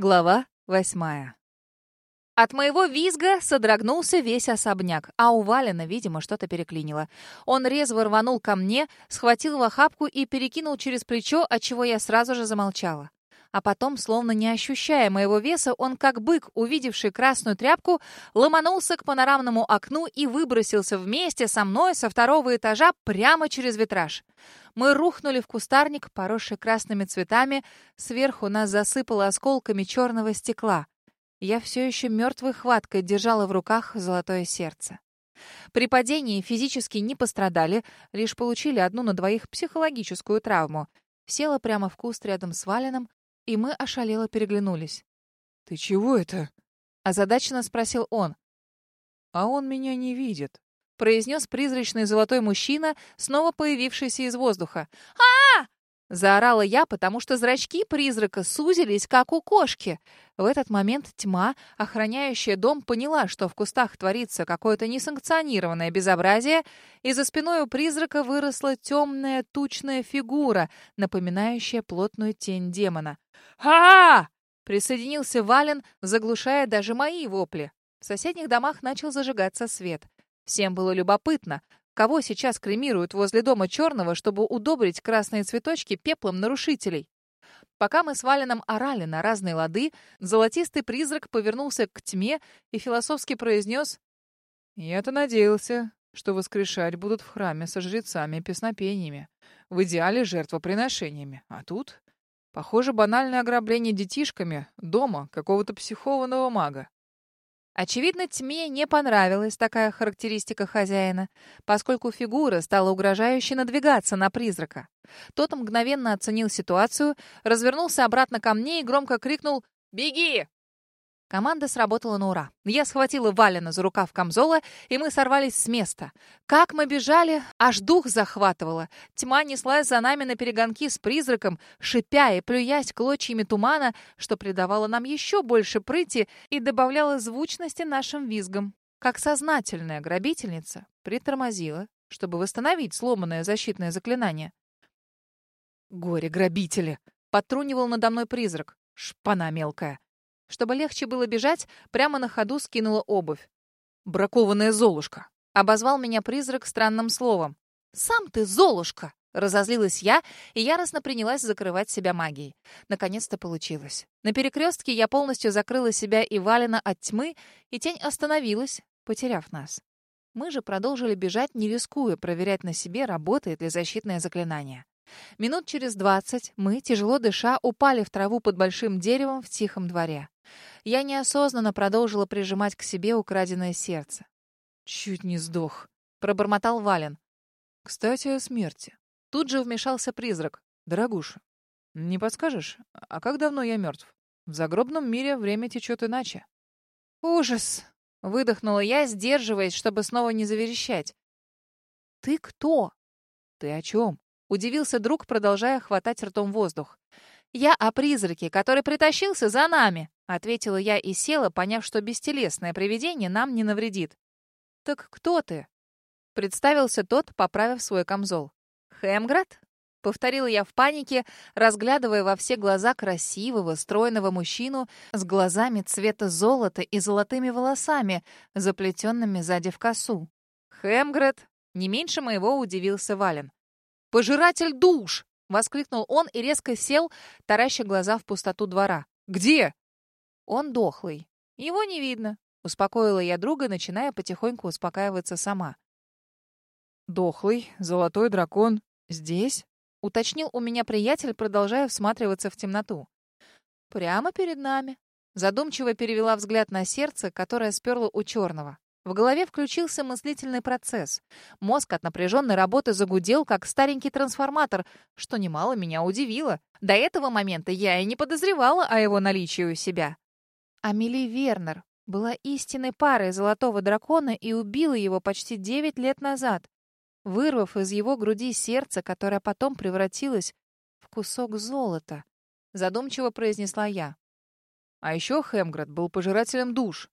Глава восьмая. От моего визга содрогнулся весь особняк, а у Валина, видимо, что-то переклинило. Он резво рванул ко мне, схватил в охапку и перекинул через плечо, отчего я сразу же замолчала. А потом, словно не ощущая моего веса, он, как бык, увидевший красную тряпку, ломанулся к панорамному окну и выбросился вместе со мной со второго этажа прямо через витраж. Мы рухнули в кустарник, поросший красными цветами. Сверху нас засыпало осколками черного стекла. Я все еще мертвой хваткой держала в руках золотое сердце. При падении физически не пострадали, лишь получили одну на двоих психологическую травму. Села прямо в куст рядом с Валином, и мы ошалело переглянулись. «Ты чего это?» — озадаченно спросил он. «А он меня не видит», — произнес призрачный золотой мужчина, снова появившийся из воздуха. а Заорала я, потому что зрачки призрака сузились, как у кошки. В этот момент тьма, охраняющая дом, поняла, что в кустах творится какое-то несанкционированное безобразие, и за спиной у призрака выросла темная тучная фигура, напоминающая плотную тень демона. а Присоединился Вален, заглушая даже мои вопли. В соседних домах начал зажигаться свет. Всем было любопытно, Кого сейчас кремируют возле дома черного, чтобы удобрить красные цветочки пеплом нарушителей? Пока мы с Валином орали на разные лады, золотистый призрак повернулся к тьме и философски произнес «Я-то надеялся, что воскрешать будут в храме со жрецами и песнопениями, в идеале жертвоприношениями. А тут, похоже, банальное ограбление детишками дома какого-то психованного мага. Очевидно, тьме не понравилась такая характеристика хозяина, поскольку фигура стала угрожающе надвигаться на призрака. Тот мгновенно оценил ситуацию, развернулся обратно ко мне и громко крикнул «Беги!». Команда сработала на ура. Я схватила Валина за рукав камзола, и мы сорвались с места. Как мы бежали, аж дух захватывало. Тьма неслась за нами на перегонки с призраком, шипя и плюясь клочьями тумана, что придавало нам еще больше прыти и добавляло звучности нашим визгам. Как сознательная грабительница притормозила, чтобы восстановить сломанное защитное заклинание. «Горе-грабители!» — подтрунивал надо мной призрак. «Шпана мелкая!» Чтобы легче было бежать, прямо на ходу скинула обувь. «Бракованная Золушка!» — обозвал меня призрак странным словом. «Сам ты Золушка!» — разозлилась я и яростно принялась закрывать себя магией. Наконец-то получилось. На перекрестке я полностью закрыла себя и Валина от тьмы, и тень остановилась, потеряв нас. Мы же продолжили бежать, не рискуя проверять на себе, работает ли защитное заклинание. Минут через двадцать мы, тяжело дыша, упали в траву под большим деревом в тихом дворе. Я неосознанно продолжила прижимать к себе украденное сердце. «Чуть не сдох», — пробормотал Вален. «Кстати, о смерти». Тут же вмешался призрак. «Дорогуша, не подскажешь, а как давно я мертв? В загробном мире время течет иначе». «Ужас!» — выдохнула я, сдерживаясь, чтобы снова не заверещать. «Ты кто?» «Ты о чем?» — удивился друг, продолжая хватать ртом воздух. «Я о призраке, который притащился за нами», — ответила я и села, поняв, что бестелесное привидение нам не навредит. «Так кто ты?» — представился тот, поправив свой камзол. «Хемград?» — повторила я в панике, разглядывая во все глаза красивого, стройного мужчину с глазами цвета золота и золотыми волосами, заплетенными сзади в косу. «Хемград?» — не меньше моего удивился Вален. «Пожиратель душ!» Воскликнул он и резко сел, тараща глаза в пустоту двора. «Где?» «Он дохлый. Его не видно», — успокоила я друга, начиная потихоньку успокаиваться сама. «Дохлый, золотой дракон. Здесь?» — уточнил у меня приятель, продолжая всматриваться в темноту. «Прямо перед нами». Задумчиво перевела взгляд на сердце, которое сперло у черного. В голове включился мыслительный процесс. Мозг от напряженной работы загудел, как старенький трансформатор, что немало меня удивило. До этого момента я и не подозревала о его наличии у себя. Амели Вернер была истинной парой золотого дракона и убила его почти девять лет назад, вырвав из его груди сердце, которое потом превратилось в кусок золота. Задумчиво произнесла я. А еще Хемград был пожирателем душ.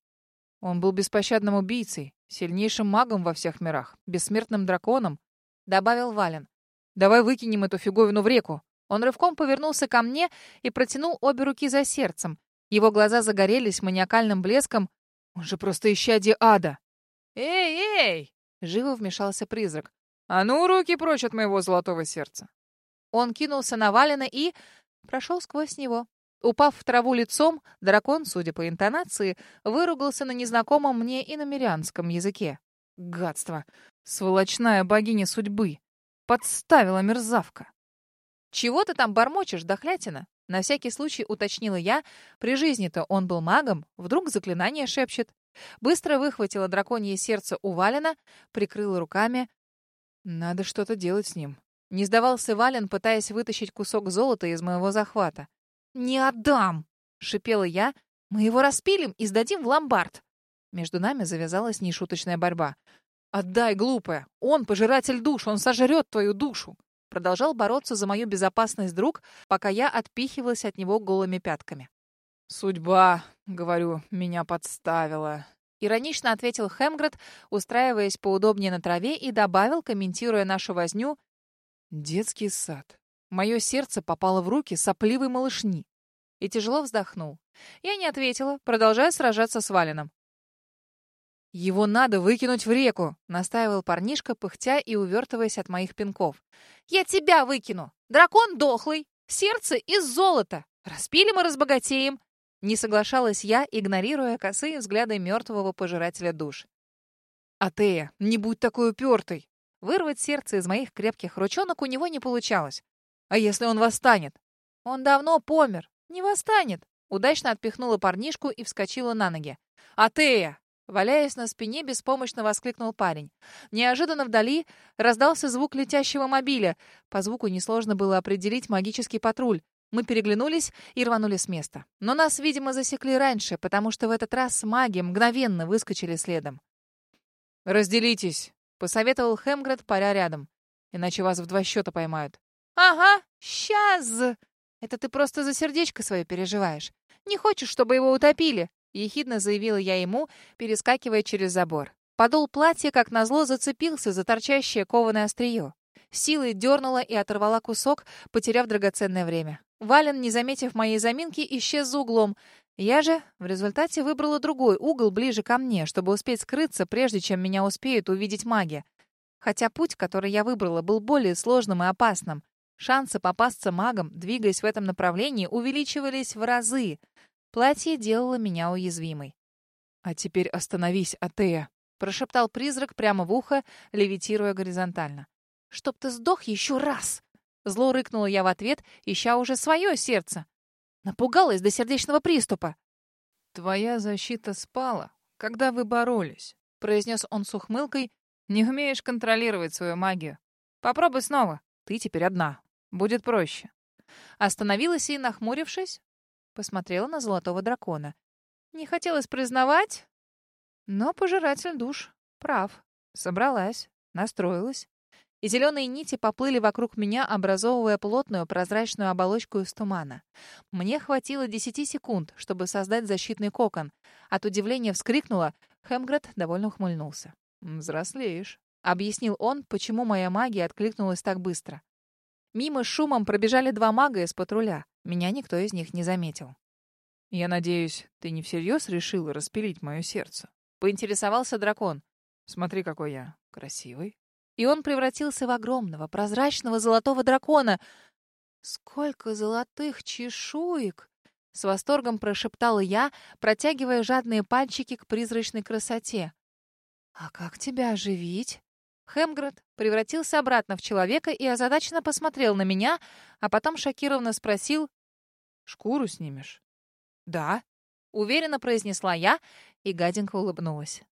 Он был беспощадным убийцей, сильнейшим магом во всех мирах, бессмертным драконом, добавил Вален. Давай выкинем эту фиговину в реку. Он рывком повернулся ко мне и протянул обе руки за сердцем. Его глаза загорелись маниакальным блеском. Он же просто исчадие ада. «Эй, эй!» — живо вмешался призрак. «А ну, руки прочь от моего золотого сердца!» Он кинулся на Валена и прошел сквозь него. Упав в траву лицом, дракон, судя по интонации, выругался на незнакомом мне иномерянском языке. Гадство! Сволочная богиня судьбы! Подставила мерзавка! «Чего ты там бормочешь, дохлятина?» На всякий случай уточнила я. При жизни-то он был магом, вдруг заклинание шепчет. Быстро выхватила драконье сердце у Валена, прикрыла руками. «Надо что-то делать с ним». Не сдавался Вален, пытаясь вытащить кусок золота из моего захвата. «Не отдам!» — шипела я. «Мы его распилим и сдадим в ломбард!» Между нами завязалась нешуточная борьба. «Отдай, глупая! Он пожиратель душ, он сожрет твою душу!» Продолжал бороться за мою безопасность друг, пока я отпихивалась от него голыми пятками. «Судьба, — говорю, — меня подставила». Иронично ответил Хемгред, устраиваясь поудобнее на траве, и добавил, комментируя нашу возню, «Детский сад. Мое сердце попало в руки сопливой малышни». И тяжело вздохнул. Я не ответила, продолжая сражаться с Валином. «Его надо выкинуть в реку», — настаивал парнишка, пыхтя и увертываясь от моих пинков. «Я тебя выкину! Дракон дохлый! Сердце из золота! Распилим и разбогатеем!» Не соглашалась я, игнорируя косые взгляды мертвого пожирателя душ. «Атея, не будь такой упертой!» Вырвать сердце из моих крепких ручонок у него не получалось. «А если он восстанет?» «Он давно помер. Не восстанет!» Удачно отпихнула парнишку и вскочила на ноги. «Атея!» Валяясь на спине, беспомощно воскликнул парень. Неожиданно вдали раздался звук летящего мобиля. По звуку несложно было определить магический патруль. Мы переглянулись и рванули с места. Но нас, видимо, засекли раньше, потому что в этот раз маги мгновенно выскочили следом. «Разделитесь», — посоветовал Хемгред, паря рядом. «Иначе вас в два счета поймают». «Ага, сейчас!» «Это ты просто за сердечко свое переживаешь. Не хочешь, чтобы его утопили?» Ехидно заявила я ему, перескакивая через забор. Подол платья, как назло, зацепился за торчащее кованое острие. Силой дернула и оторвала кусок, потеряв драгоценное время. Вален, не заметив моей заминки, исчез за углом. Я же в результате выбрала другой угол ближе ко мне, чтобы успеть скрыться, прежде чем меня успеют увидеть маги. Хотя путь, который я выбрала, был более сложным и опасным. Шансы попасться магом, двигаясь в этом направлении, увеличивались в разы. Платье делало меня уязвимой. «А теперь остановись, Атея», — прошептал призрак прямо в ухо, левитируя горизонтально. «Чтоб ты сдох еще раз!» Зло рыкнула я в ответ, ища уже свое сердце. Напугалась до сердечного приступа. «Твоя защита спала, когда вы боролись», — произнес он с ухмылкой. «Не умеешь контролировать свою магию. Попробуй снова. Ты теперь одна. Будет проще». Остановилась и, нахмурившись, Посмотрела на золотого дракона. Не хотелось признавать, но пожиратель душ прав. Собралась, настроилась. И зеленые нити поплыли вокруг меня, образовывая плотную прозрачную оболочку из тумана. Мне хватило десяти секунд, чтобы создать защитный кокон. От удивления вскрикнула. Хемгред довольно ухмыльнулся. «Взрослеешь», — объяснил он, почему моя магия откликнулась так быстро. Мимо шумом пробежали два мага из патруля. Меня никто из них не заметил. «Я надеюсь, ты не всерьез решил распилить мое сердце?» Поинтересовался дракон. «Смотри, какой я красивый». И он превратился в огромного, прозрачного золотого дракона. «Сколько золотых чешуек!» С восторгом прошептала я, протягивая жадные пальчики к призрачной красоте. «А как тебя оживить?» Хемгред превратился обратно в человека и озадаченно посмотрел на меня, а потом шокированно спросил, Шкуру снимешь? Да, уверенно произнесла я, и гаденько улыбнулась.